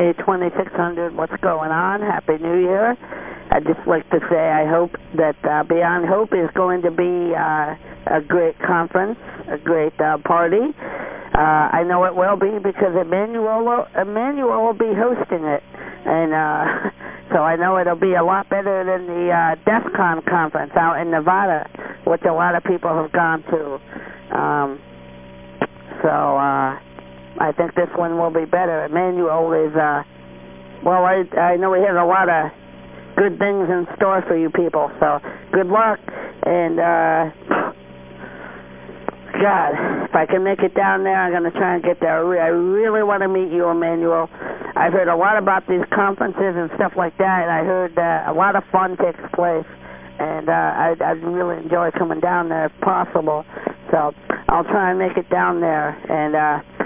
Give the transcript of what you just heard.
A2600. What's going on? Happy New Year. I'd just like to say I hope that uh, Beyond Hope is going to be uh, a great conference, a great uh, party. Uh, I know it will be because Emmanuel Emmanuel will be hosting it. And uh, so I know it'll be a lot better than the uh, DEF CON conference out in Nevada, which a lot of people have gone to. Um, so uh, I think this one will be better. Emmanuel is, uh, well, I, I know he has a lot of good things in store for you people. So good luck. And, uh, God, if I can make it down there, I'm going to try and get there. I really want to meet you, Emmanuel. I've heard a lot about these conferences and stuff like that, and I heard uh, a lot of fun takes place. And uh, I'd, I'd really enjoy coming down there if possible. So I'll try and make it down there. And uh,